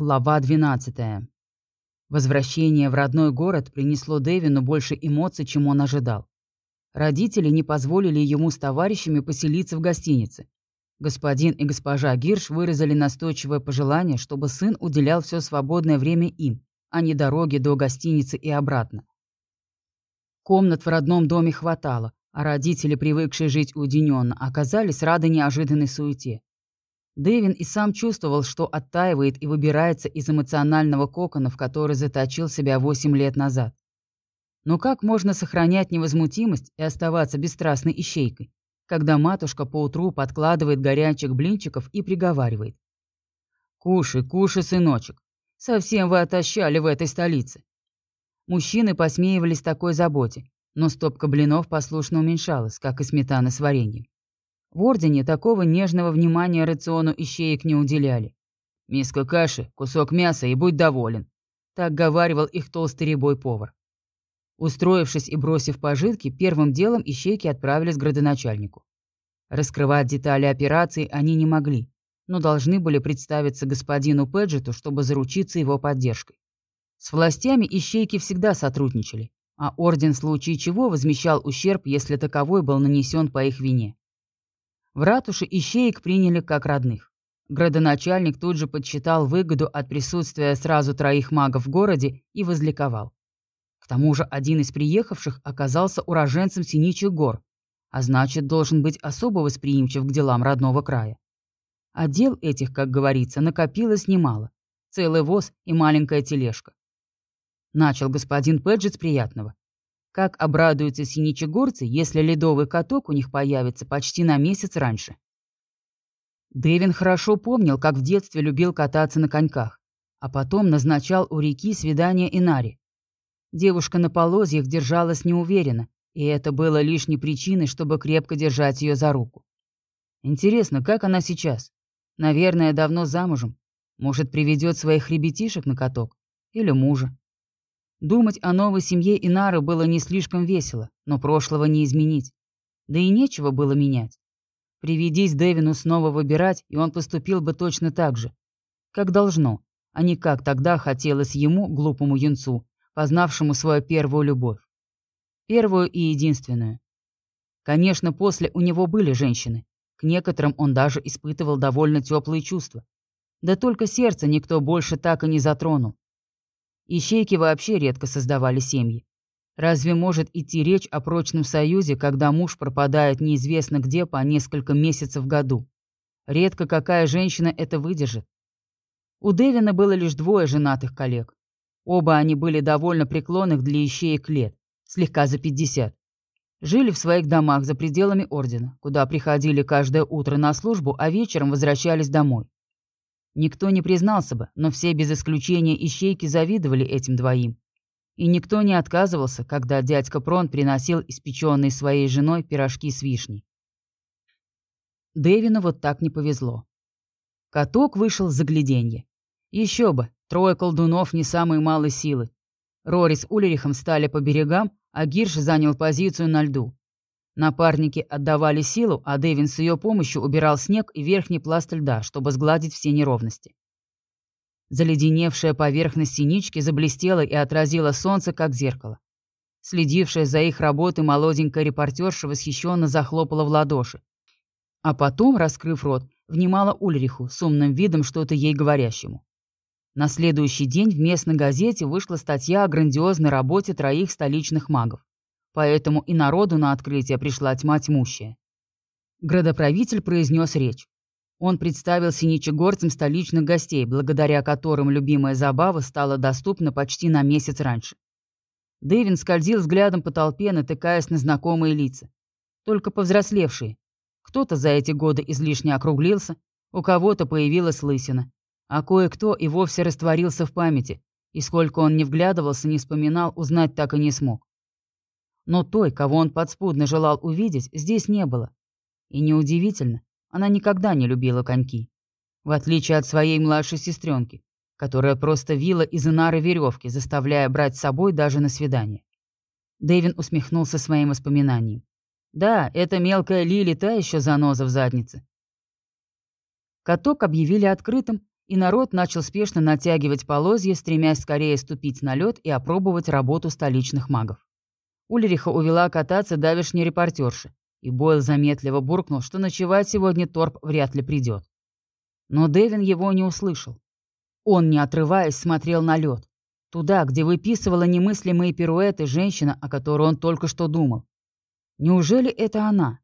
Глава 12. Возвращение в родной город принесло Дэвину больше эмоций, чем он ожидал. Родители не позволили ему с товарищами поселиться в гостинице. Господин и госпожа Гирш выразили настойчивое пожелание, чтобы сын уделял все свободное время им, а не дороге до гостиницы и обратно. Комнат в родном доме хватало, а родители, привыкшие жить уединенно, оказались рады неожиданной суете. Дэвин и сам чувствовал, что оттаивает и выбирается из эмоционального кокона, в который заточил себя восемь лет назад. Но как можно сохранять невозмутимость и оставаться бесстрастной ищейкой, когда матушка поутру подкладывает горячих блинчиков и приговаривает? «Кушай, кушай, сыночек. Совсем вы отощали в этой столице». Мужчины посмеивались такой заботе, но стопка блинов послушно уменьшалась, как и сметана с вареньем. В Ордене такого нежного внимания рациону ищеек не уделяли. «Миска каши, кусок мяса и будь доволен», — так говаривал их толстый рябой повар. Устроившись и бросив пожитки, первым делом ищейки отправились к градоначальнику. Раскрывать детали операции они не могли, но должны были представиться господину Педжету, чтобы заручиться его поддержкой. С властями ищейки всегда сотрудничали, а орден в случае чего возмещал ущерб, если таковой был нанесен по их вине. В ратуше ищеек приняли как родных. Градоначальник тут же подсчитал выгоду от присутствия сразу троих магов в городе и возликовал. К тому же один из приехавших оказался уроженцем Синичих гор, а значит, должен быть особо восприимчив к делам родного края. А дел этих, как говорится, накопилось немало. Целый воз и маленькая тележка. Начал господин Педжет с приятного. Как обрадуются синичегорцы, если ледовый каток у них появится почти на месяц раньше. Дэвин хорошо помнил, как в детстве любил кататься на коньках, а потом назначал у реки свидание Инари. Девушка на полозьях держалась неуверенно, и это было лишней причиной, чтобы крепко держать ее за руку. Интересно, как она сейчас? Наверное, давно замужем. Может, приведет своих ребятишек на каток? Или мужа? Думать о новой семье Инары было не слишком весело, но прошлого не изменить. Да и нечего было менять. Приведись Дэвину снова выбирать, и он поступил бы точно так же. Как должно, а не как тогда хотелось ему, глупому юнцу, познавшему свою первую любовь. Первую и единственную. Конечно, после у него были женщины. К некоторым он даже испытывал довольно теплые чувства. Да только сердце никто больше так и не затронул. Ищейки вообще редко создавали семьи. Разве может идти речь о прочном союзе, когда муж пропадает неизвестно где по несколько месяцев в году? Редко какая женщина это выдержит. У Дэвина было лишь двое женатых коллег. Оба они были довольно преклонных для ищеек лет, слегка за 50. Жили в своих домах за пределами ордена, куда приходили каждое утро на службу, а вечером возвращались домой. Никто не признался бы, но все без исключения ищейки завидовали этим двоим. И никто не отказывался, когда дядька Прон приносил испеченные своей женой пирожки с вишней. Дэвину вот так не повезло. Каток вышел в загляденье. Еще бы, трое колдунов не самой малой силы. Рори с Улерихом стали по берегам, а Гирш занял позицию на льду. Напарники отдавали силу, а Дэвин с ее помощью убирал снег и верхний пласт льда, чтобы сгладить все неровности. Заледеневшая поверхность синички заблестела и отразила солнце, как зеркало. Следившая за их работой молоденькая репортерша восхищенно захлопала в ладоши. А потом, раскрыв рот, внимала Ульриху с умным видом что-то ей говорящему. На следующий день в местной газете вышла статья о грандиозной работе троих столичных магов поэтому и народу на открытие пришла тьма тьмущая. Градоправитель произнес речь. Он представил синичегорцам столичных гостей, благодаря которым любимая забава стала доступна почти на месяц раньше. Дэвин скользил взглядом по толпе, натыкаясь на знакомые лица. Только повзрослевшие. Кто-то за эти годы излишне округлился, у кого-то появилась лысина, а кое-кто и вовсе растворился в памяти, и сколько он не вглядывался, не вспоминал, узнать так и не смог. Но той, кого он подспудно желал увидеть, здесь не было. И неудивительно, она никогда не любила коньки. В отличие от своей младшей сестренки, которая просто вила из инары веревки, заставляя брать с собой даже на свидание. Дэвин усмехнулся своим воспоминанием. Да, эта мелкая Лили та еще заноза в заднице. Каток объявили открытым, и народ начал спешно натягивать полозья, стремясь скорее ступить на лед и опробовать работу столичных магов. Ульриха увела кататься давешней репортерши, и Бойл заметливо буркнул, что ночевать сегодня Торп вряд ли придет. Но Дэвин его не услышал. Он, не отрываясь, смотрел на лед, туда, где выписывала немыслимые пируэты женщина, о которой он только что думал. Неужели это она?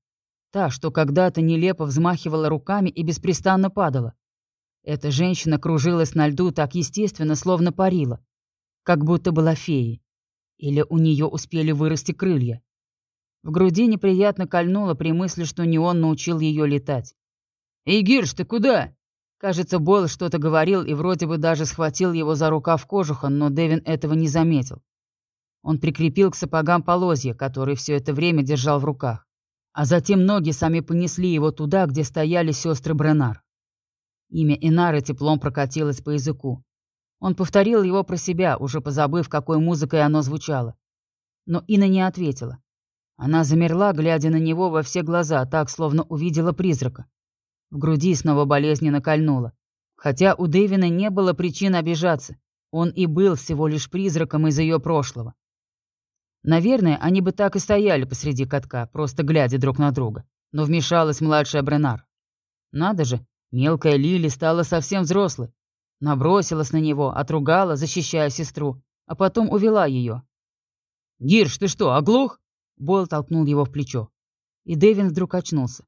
Та, что когда-то нелепо взмахивала руками и беспрестанно падала. Эта женщина кружилась на льду так естественно, словно парила, как будто была феей. Или у нее успели вырасти крылья. В груди неприятно кольнуло при мысли, что не он научил ее летать. «Эй, Гирш, ты куда?» Кажется, Бойл что-то говорил и вроде бы даже схватил его за рукав кожуха, но Дэвин этого не заметил. Он прикрепил к сапогам полозья, которые все это время держал в руках. А затем ноги сами понесли его туда, где стояли сестры Бренар. Имя Инары теплом прокатилось по языку. Он повторил его про себя, уже позабыв, какой музыкой оно звучало. Но Ина не ответила. Она замерла, глядя на него во все глаза, так, словно увидела призрака. В груди снова болезненно кольнуло. Хотя у Дэвина не было причин обижаться. Он и был всего лишь призраком из ее прошлого. Наверное, они бы так и стояли посреди катка, просто глядя друг на друга. Но вмешалась младшая Бренар. Надо же, Мелкая Лили стала совсем взрослой. Набросилась на него, отругала, защищая сестру, а потом увела ее. «Гирш, ты что, оглох?» Бойл толкнул его в плечо. И Дэвин вдруг очнулся.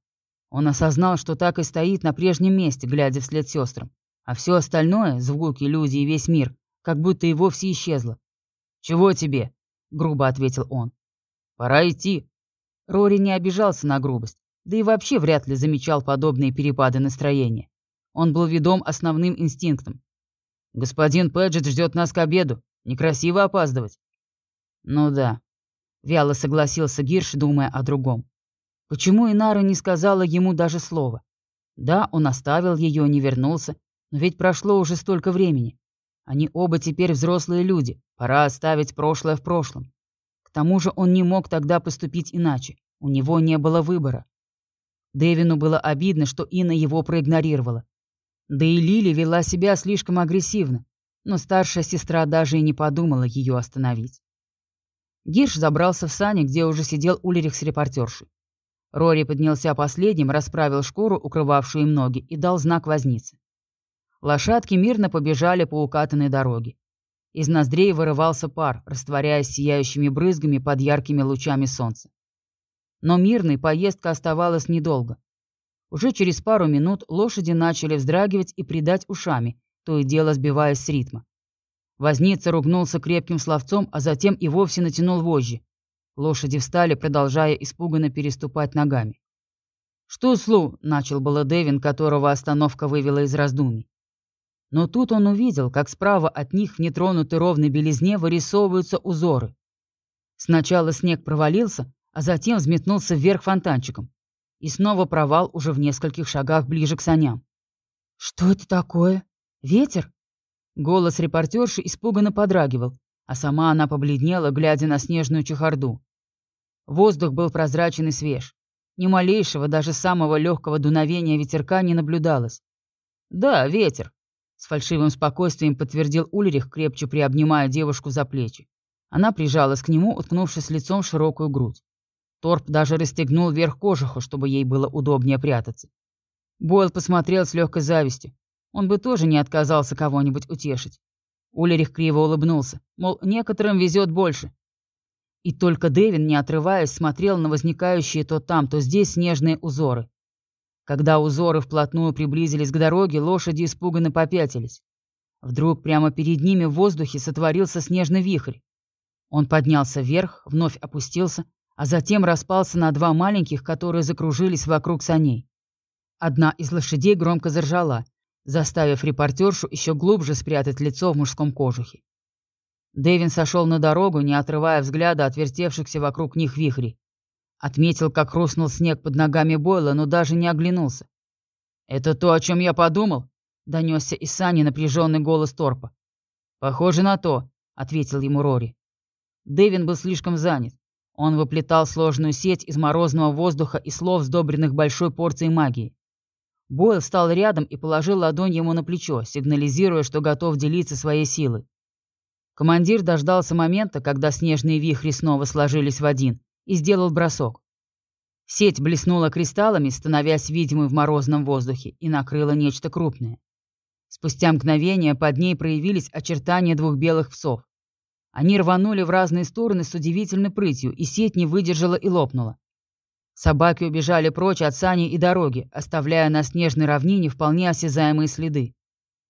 Он осознал, что так и стоит на прежнем месте, глядя вслед сестрам. А все остальное, звуки, люди и весь мир, как будто и вовсе исчезло. «Чего тебе?» — грубо ответил он. «Пора идти». Рори не обижался на грубость да и вообще вряд ли замечал подобные перепады настроения. Он был ведом основным инстинктом. «Господин Пэджет ждет нас к обеду. Некрасиво опаздывать». «Ну да», — вяло согласился Гирш, думая о другом. Почему Инара не сказала ему даже слова? Да, он оставил ее, не вернулся, но ведь прошло уже столько времени. Они оба теперь взрослые люди, пора оставить прошлое в прошлом. К тому же он не мог тогда поступить иначе, у него не было выбора. Дэвину было обидно, что Инна его проигнорировала. Да и Лили вела себя слишком агрессивно, но старшая сестра даже и не подумала ее остановить. Гирш забрался в сани, где уже сидел Ульрих с репортершей. Рори поднялся последним, расправил шкуру, укрывавшую им ноги, и дал знак вознице. Лошадки мирно побежали по укатанной дороге. Из ноздрей вырывался пар, растворяясь сияющими брызгами под яркими лучами солнца. Но мирной поездка оставалась недолго. Уже через пару минут лошади начали вздрагивать и придать ушами, то и дело сбиваясь с ритма. Возница ругнулся крепким словцом, а затем и вовсе натянул вожжи. Лошади встали, продолжая испуганно переступать ногами. «Что, Слу?» — начал было Дэвин, которого остановка вывела из раздумий. Но тут он увидел, как справа от них в нетронутой ровной белизне вырисовываются узоры. Сначала снег провалился, а затем взметнулся вверх фонтанчиком. И снова провал уже в нескольких шагах ближе к саням. «Что это такое? Ветер?» Голос репортерши испуганно подрагивал, а сама она побледнела, глядя на снежную чехарду. Воздух был прозрачен и свеж. Ни малейшего, даже самого легкого дуновения ветерка не наблюдалось. «Да, ветер», — с фальшивым спокойствием подтвердил Ульрих, крепче приобнимая девушку за плечи. Она прижалась к нему, уткнувшись лицом в широкую грудь. Торп даже расстегнул верх кожуха, чтобы ей было удобнее прятаться. Бойл посмотрел с легкой завистью. Он бы тоже не отказался кого-нибудь утешить. Улерих криво улыбнулся, мол, некоторым везет больше. И только Дэвин, не отрываясь, смотрел на возникающие то там, то здесь снежные узоры. Когда узоры вплотную приблизились к дороге, лошади испуганно попятились. Вдруг прямо перед ними в воздухе сотворился снежный вихрь. Он поднялся вверх, вновь опустился, а затем распался на два маленьких, которые закружились вокруг саней. Одна из лошадей громко заржала, заставив репортершу еще глубже спрятать лицо в мужском кожухе. Дэвин сошел на дорогу, не отрывая взгляда от вертевшихся вокруг них вихрей. Отметил, как хрустнул снег под ногами Бойла, но даже не оглянулся. «Это то, о чем я подумал?» — донесся из сани напряженный голос Торпа. «Похоже на то», — ответил ему Рори. Дэвин был слишком занят. Он выплетал сложную сеть из морозного воздуха и слов, сдобренных большой порцией магии. Бойл встал рядом и положил ладонь ему на плечо, сигнализируя, что готов делиться своей силой. Командир дождался момента, когда снежные вихри снова сложились в один, и сделал бросок. Сеть блеснула кристаллами, становясь видимой в морозном воздухе, и накрыла нечто крупное. Спустя мгновение под ней проявились очертания двух белых псов. Они рванули в разные стороны с удивительной прытью, и сеть не выдержала и лопнула. Собаки убежали прочь от сани и дороги, оставляя на снежной равнине вполне осязаемые следы.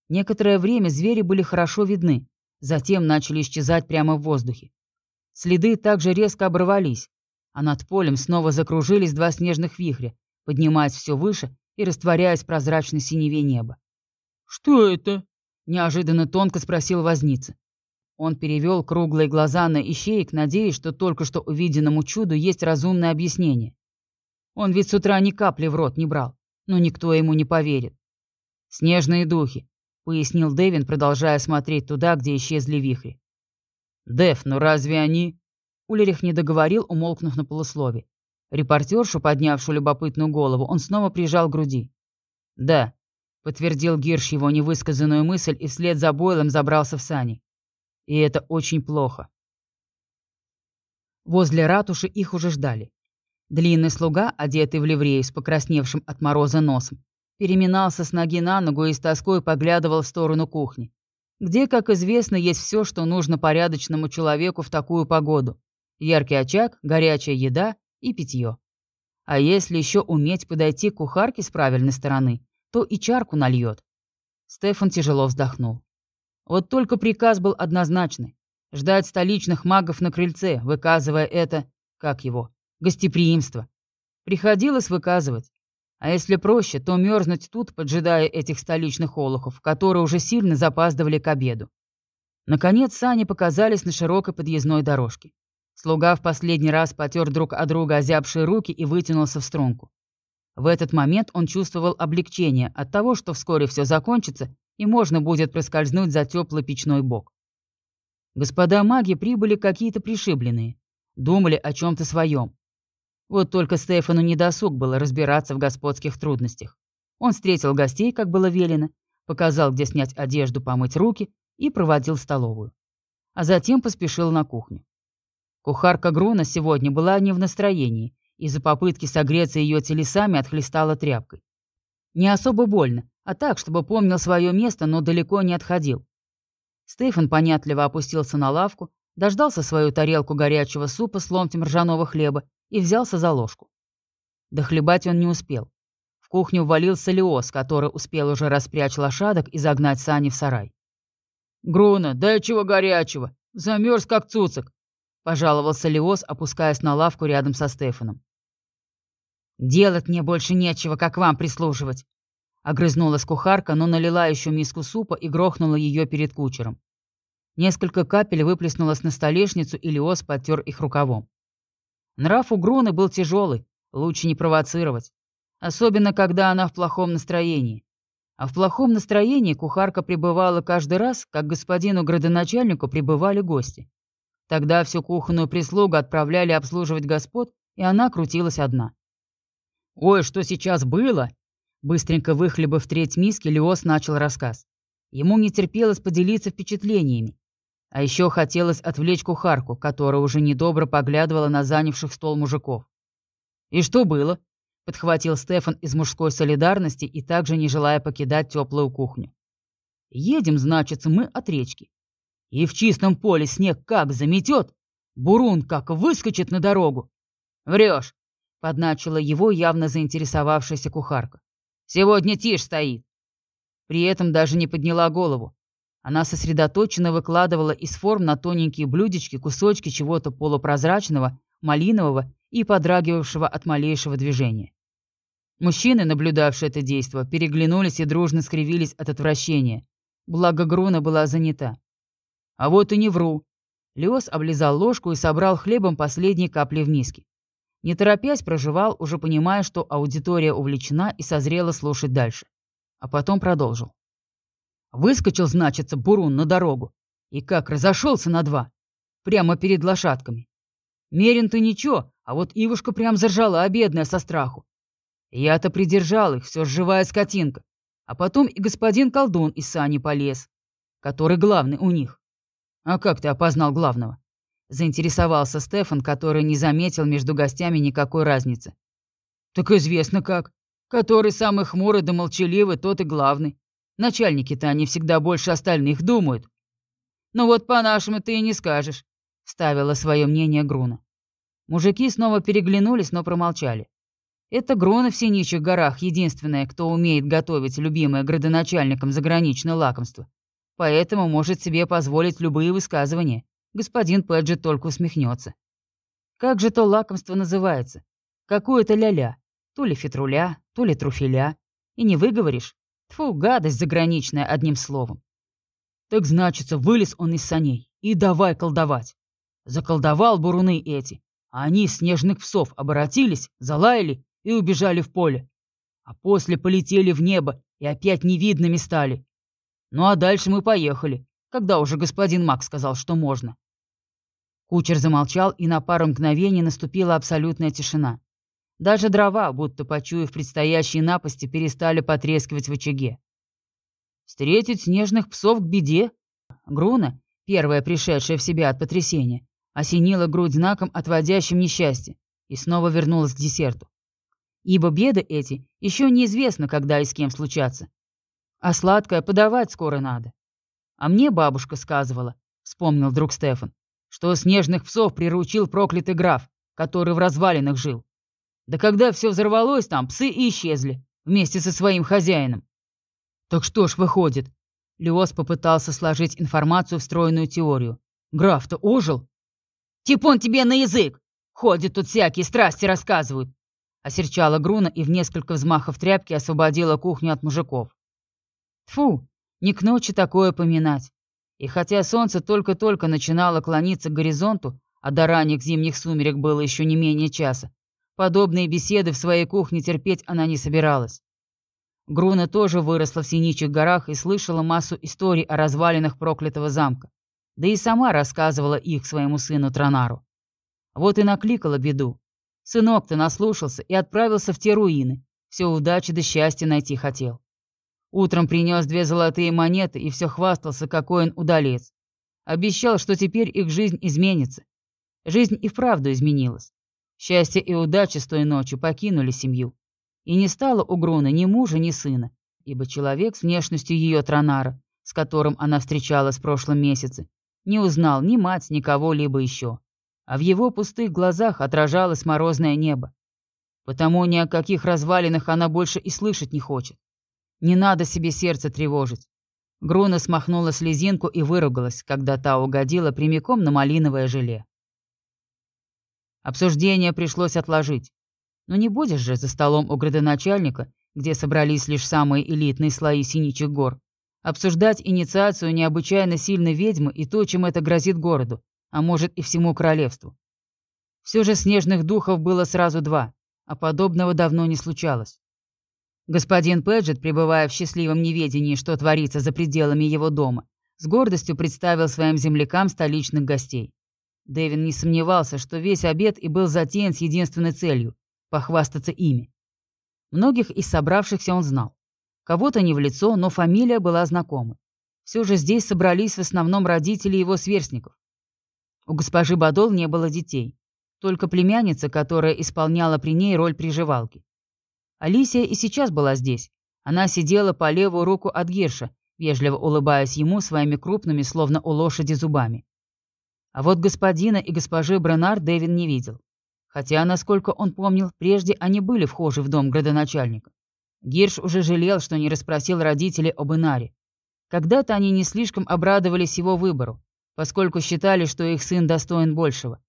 Некоторое время звери были хорошо видны, затем начали исчезать прямо в воздухе. Следы также резко оборвались, а над полем снова закружились два снежных вихря, поднимаясь все выше и растворяясь в прозрачной синеве неба. «Что это?» — неожиданно тонко спросил возница. Он перевел круглые глаза на ищеек, надеясь, что только что увиденному чуду есть разумное объяснение. Он ведь с утра ни капли в рот не брал, но никто ему не поверит. «Снежные духи», — пояснил Дэвин, продолжая смотреть туда, где исчезли вихри. «Дэв, ну разве они...» Улерих не договорил, умолкнув на полуслове. Репортершу, поднявшую любопытную голову, он снова прижал к груди. «Да», — подтвердил Гирш его невысказанную мысль и вслед за Бойлом забрался в сани. «И это очень плохо». Возле ратуши их уже ждали. Длинный слуга, одетый в ливрею с покрасневшим от мороза носом, переминался с ноги на ногу и с тоской поглядывал в сторону кухни, где, как известно, есть все, что нужно порядочному человеку в такую погоду. Яркий очаг, горячая еда и питье. А если еще уметь подойти к кухарке с правильной стороны, то и чарку нальет. Стефан тяжело вздохнул. Вот только приказ был однозначный. Ждать столичных магов на крыльце, выказывая это, как его, гостеприимство. Приходилось выказывать. А если проще, то мерзнуть тут, поджидая этих столичных олухов, которые уже сильно запаздывали к обеду. Наконец сани показались на широкой подъездной дорожке. Слуга в последний раз потер друг от друга озябшие руки и вытянулся в струнку. В этот момент он чувствовал облегчение от того, что вскоре все закончится и можно будет проскользнуть за теплый печной бок. Господа маги прибыли какие-то пришибленные, думали о чем-то своем. Вот только Стефану не досуг было разбираться в господских трудностях. Он встретил гостей, как было велено, показал, где снять одежду, помыть руки и проводил столовую. А затем поспешил на кухню. Кухарка Груна сегодня была не в настроении, из-за попытки согреться ее телесами отхлестала тряпкой. Не особо больно, а так, чтобы помнил свое место, но далеко не отходил. Стефан понятливо опустился на лавку, дождался свою тарелку горячего супа с ломтем ржаного хлеба и взялся за ложку. Дохлебать он не успел. В кухню ввалился Леос, который успел уже распрячь лошадок и загнать сани в сарай. «Груна, дай чего горячего! Замерз как цуцик!» — пожаловался Леос, опускаясь на лавку рядом со Стефаном. «Делать мне больше нечего, как вам прислуживать!» Огрызнулась кухарка, но налила еще миску супа и грохнула ее перед кучером. Несколько капель выплеснулось на столешницу, и Леос подтер их рукавом. Нрав у Груны был тяжелый, лучше не провоцировать. Особенно, когда она в плохом настроении. А в плохом настроении кухарка пребывала каждый раз, как господину градоначальнику прибывали гости. Тогда всю кухонную прислугу отправляли обслуживать господ, и она крутилась одна. «Ой, что сейчас было?» Быстренько выхлебав треть миски, Леос начал рассказ. Ему не терпелось поделиться впечатлениями. А еще хотелось отвлечь кухарку, которая уже недобро поглядывала на занявших стол мужиков. «И что было?» — подхватил Стефан из мужской солидарности и также не желая покидать теплую кухню. «Едем, значит, мы от речки. И в чистом поле снег как заметет, бурун как выскочит на дорогу. Врешь!» — подначила его явно заинтересовавшаяся кухарка. «Сегодня тишь стоит». При этом даже не подняла голову, она сосредоточенно выкладывала из форм на тоненькие блюдечки кусочки чего-то полупрозрачного, малинового и подрагивавшего от малейшего движения. Мужчины, наблюдавшие это действо, переглянулись и дружно скривились от отвращения. Благо Груна была занята. А вот и не вру. Леос облизал ложку и собрал хлебом последние капли в миске. Не торопясь, проживал, уже понимая, что аудитория увлечена и созрела слушать дальше. А потом продолжил. Выскочил, значится, бурун на дорогу. И как разошелся на два. Прямо перед лошадками. Мерин-то ничего, а вот Ивушка прям заржала, бедная, со страху. Я-то придержал их, все живая скотинка. А потом и господин колдун из сани полез, который главный у них. А как ты опознал главного? Заинтересовался Стефан, который не заметил между гостями никакой разницы. Так известно как. Который самый хмурый да молчаливый, тот и главный. Начальники-то они всегда больше остальных думают. Ну вот по-нашему ты и не скажешь, ставила свое мнение Груна. Мужики снова переглянулись, но промолчали. Это Грона в Синичих горах единственная, кто умеет готовить любимое градоначальникам заграничное лакомство. Поэтому может себе позволить любые высказывания. Господин Пэджет только усмехнется. Как же то лакомство называется? Какое-то ля-ля. То ли фитруля, то ли труфеля. И не выговоришь. Тфу, гадость заграничная, одним словом. Так значится, вылез он из саней. И давай колдовать. Заколдовал буруны эти. А они снежных псов оборотились, залаяли и убежали в поле. А после полетели в небо и опять невидными стали. Ну а дальше мы поехали, когда уже господин Мак сказал, что можно. Кучер замолчал, и на пару мгновений наступила абсолютная тишина. Даже дрова, будто почуяв предстоящие напасти, перестали потрескивать в очаге. Встретить снежных псов к беде? Груна, первая пришедшая в себя от потрясения, осенила грудь знаком, отводящим несчастье, и снова вернулась к десерту ибо беды эти еще неизвестно, когда и с кем случатся. А сладкое подавать скоро надо. А мне бабушка сказывала, вспомнил друг Стефан, что снежных псов приручил проклятый граф, который в развалинах жил. Да когда все взорвалось там, псы исчезли, вместе со своим хозяином. Так что ж выходит? Леос попытался сложить информацию в стройную теорию. Граф-то ожил? Типон тебе на язык! Ходят тут всякие страсти рассказывают. Осерчала Груна и в несколько взмахов тряпки освободила кухню от мужиков. Тфу, не к ночи такое поминать. И хотя солнце только-только начинало клониться к горизонту, а до ранних зимних сумерек было еще не менее часа, подобные беседы в своей кухне терпеть она не собиралась. Груна тоже выросла в Синичих горах и слышала массу историй о развалинах проклятого замка, да и сама рассказывала их своему сыну Тронару. Вот и накликала беду. Сынок-то наслушался и отправился в те руины. Все удачи да счастья найти хотел. Утром принес две золотые монеты и все хвастался, какой он удалец. Обещал, что теперь их жизнь изменится. Жизнь и вправду изменилась. Счастье и удача с той ночью покинули семью. И не стало у Груны ни мужа, ни сына, ибо человек с внешностью ее Тронара, с которым она встречалась в прошлом месяце, не узнал ни мать, ни кого-либо еще а в его пустых глазах отражалось морозное небо. Потому ни о каких развалинах она больше и слышать не хочет. Не надо себе сердце тревожить. Груна смахнула слезинку и выругалась, когда та угодила прямиком на малиновое желе. Обсуждение пришлось отложить. Но не будешь же за столом у градоначальника, где собрались лишь самые элитные слои Синичих гор, обсуждать инициацию необычайно сильной ведьмы и то, чем это грозит городу, а может и всему королевству. Все же снежных духов было сразу два, а подобного давно не случалось. Господин Пэджет, пребывая в счастливом неведении, что творится за пределами его дома, с гордостью представил своим землякам столичных гостей. Дэвин не сомневался, что весь обед и был затеян с единственной целью – похвастаться ими. Многих из собравшихся он знал. Кого-то не в лицо, но фамилия была знакома. Все же здесь собрались в основном родители его сверстников. У госпожи Бадол не было детей, только племянница, которая исполняла при ней роль приживалки. Алисия и сейчас была здесь. Она сидела по левую руку от Герша, вежливо улыбаясь ему своими крупными, словно у лошади, зубами. А вот господина и госпожи Бренар Дэвин не видел. Хотя, насколько он помнил, прежде они были вхожи в дом градоначальника. Гирш уже жалел, что не расспросил родителей об Инаре. Когда-то они не слишком обрадовались его выбору, поскольку считали, что их сын достоин большего.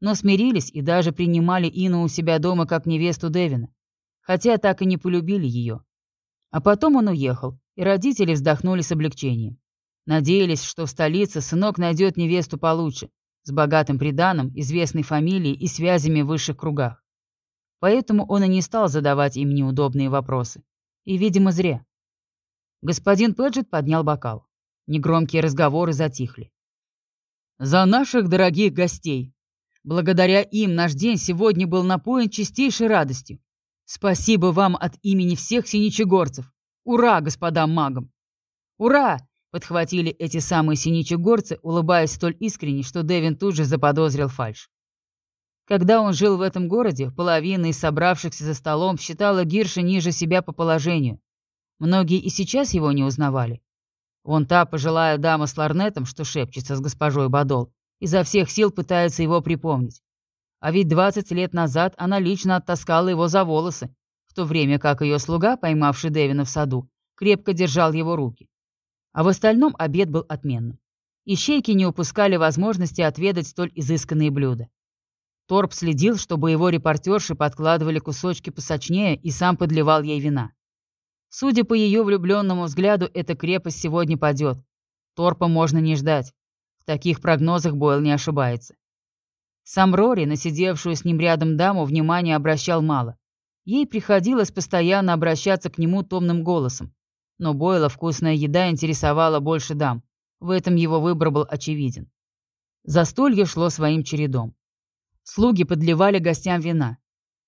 Но смирились и даже принимали Ину у себя дома как невесту Девина, хотя так и не полюбили ее. А потом он уехал, и родители вздохнули с облегчением. Надеялись, что в столице сынок найдет невесту получше, с богатым приданым, известной фамилией и связями в высших кругах. Поэтому он и не стал задавать им неудобные вопросы. И, видимо, зря. Господин Пэджет поднял бокал. Негромкие разговоры затихли. За наших дорогих гостей. Благодаря им наш день сегодня был напоен чистейшей радостью. Спасибо вам от имени всех синичегорцев. Ура, господам магам! Ура! Подхватили эти самые синичегорцы, улыбаясь столь искренне, что Дэвин тут же заподозрил фальшь. Когда он жил в этом городе, половина из собравшихся за столом считала Гирша ниже себя по положению. Многие и сейчас его не узнавали. Вон та пожилая дама с ларнетом, что шепчется с госпожой Бадол, изо всех сил пытается его припомнить. А ведь 20 лет назад она лично оттаскала его за волосы, в то время как ее слуга, поймавший Дэвина в саду, крепко держал его руки. А в остальном обед был отменным. Ищейки не упускали возможности отведать столь изысканные блюда. Торп следил, чтобы его репортерши подкладывали кусочки посочнее и сам подливал ей вина. Судя по ее влюбленному взгляду, эта крепость сегодня падет. Торпа можно не ждать. В таких прогнозах Бойл не ошибается. Сам Рори, на сидевшую с ним рядом даму, внимания обращал мало. Ей приходилось постоянно обращаться к нему томным голосом. Но Бойла вкусная еда интересовала больше дам. В этом его выбор был очевиден. Застолье шло своим чередом. Слуги подливали гостям вина.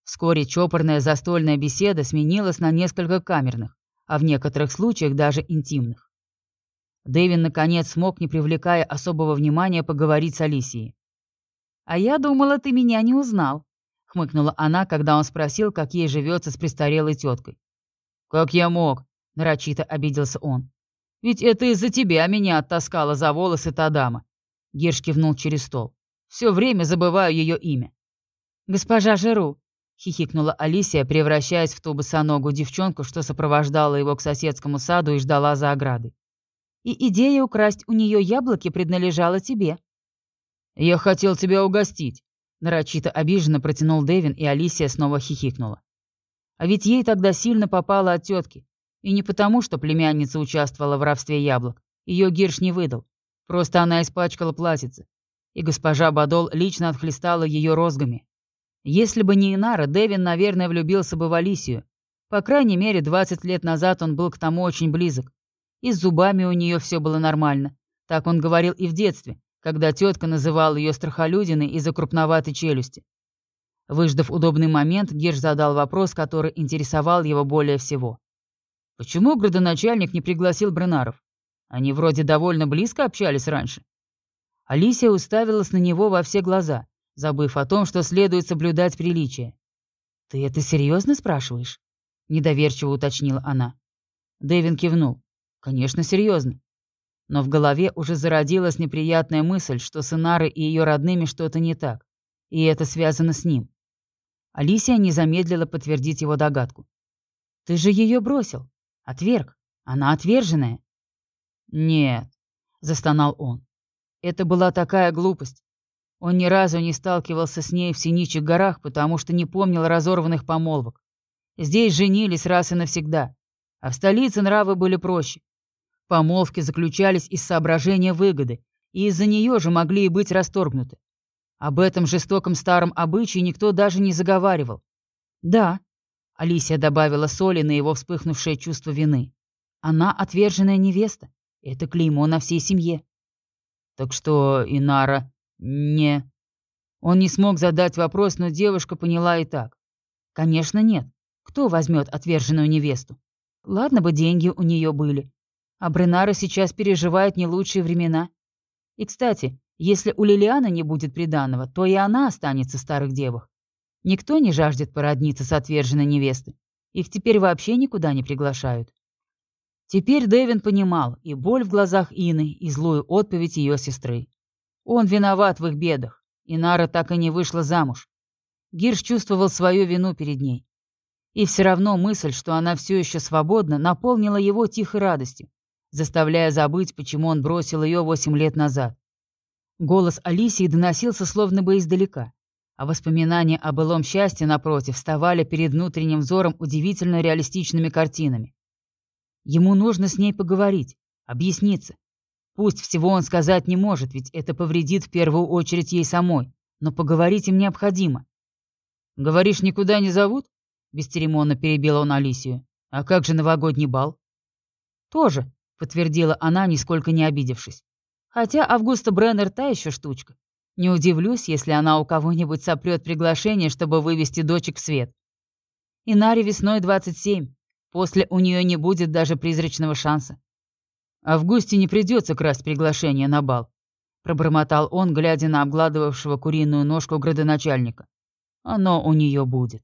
Вскоре чопорная застольная беседа сменилась на несколько камерных, а в некоторых случаях даже интимных. Дэвин, наконец, смог, не привлекая особого внимания, поговорить с Алисией. «А я думала, ты меня не узнал», — хмыкнула она, когда он спросил, как ей живется с престарелой теткой. «Как я мог?» — нарочито обиделся он. «Ведь это из-за тебя меня оттаскала за волосы та дама». Герш кивнул через стол. «Все время забываю ее имя». «Госпожа Жеру», — хихикнула Алисия, превращаясь в ту босоногую девчонку, что сопровождала его к соседскому саду и ждала за оградой. «И идея украсть у нее яблоки принадлежала тебе». «Я хотел тебя угостить», — нарочито обиженно протянул Дэвин, и Алисия снова хихикнула. А ведь ей тогда сильно попало от тетки. И не потому, что племянница участвовала в воровстве яблок. Ее Гирш не выдал. Просто она испачкала платьице. И госпожа Бадол лично отхлестала ее розгами. Если бы не Инара, Дэвин, наверное, влюбился бы в Алисию. По крайней мере, 20 лет назад он был к тому очень близок. И с зубами у нее все было нормально. Так он говорил и в детстве когда тетка называла ее страхолюдиной из-за крупноватой челюсти. Выждав удобный момент, Герш задал вопрос, который интересовал его более всего. «Почему градоначальник не пригласил Бренаров? Они вроде довольно близко общались раньше». Алисия уставилась на него во все глаза, забыв о том, что следует соблюдать приличие. «Ты это серьезно спрашиваешь?» — недоверчиво уточнила она. Дэвин кивнул. «Конечно, серьезно. Но в голове уже зародилась неприятная мысль, что с Инарой и ее родными что-то не так, и это связано с ним. Алисия не замедлила подтвердить его догадку. «Ты же ее бросил. Отверг. Она отверженная». «Нет», — застонал он. «Это была такая глупость. Он ни разу не сталкивался с ней в Синичих горах, потому что не помнил разорванных помолвок. Здесь женились раз и навсегда, а в столице нравы были проще. Помолвки заключались из соображения выгоды, и из-за нее же могли и быть расторгнуты. Об этом жестоком старом обычае никто даже не заговаривал. «Да», — Алисия добавила соли на его вспыхнувшее чувство вины. «Она отверженная невеста. Это клеймо на всей семье». «Так что, Инара, не...» Он не смог задать вопрос, но девушка поняла и так. «Конечно, нет. Кто возьмет отверженную невесту? Ладно бы деньги у нее были. А Бренара сейчас переживает не лучшие времена. И, кстати, если у Лилианы не будет приданого, то и она останется в старых девах. Никто не жаждет породниться с отверженной невестой. Их теперь вообще никуда не приглашают. Теперь Дэвин понимал и боль в глазах Ины, и злую отповедь ее сестры. Он виноват в их бедах, и Нара так и не вышла замуж. Гирш чувствовал свою вину перед ней. И все равно мысль, что она все еще свободна, наполнила его тихой радостью заставляя забыть, почему он бросил ее восемь лет назад. Голос Алисии доносился словно бы издалека, а воспоминания о былом счастье, напротив, вставали перед внутренним взором удивительно реалистичными картинами. Ему нужно с ней поговорить, объясниться. Пусть всего он сказать не может, ведь это повредит в первую очередь ей самой, но поговорить им необходимо. «Говоришь, никуда не зовут?» — бесцеремонно перебил он Алисию. «А как же новогодний бал?» «Тоже», — подтвердила она, нисколько не обидевшись. «Хотя Августа Бреннер та еще штучка. Не удивлюсь, если она у кого-нибудь сопрет приглашение, чтобы вывести дочек в свет». И Наре весной 27. После у нее не будет даже призрачного шанса. Августе не придется красть приглашение на бал. Пробормотал он, глядя на обгладывавшего куриную ножку градоначальника. Оно у нее будет.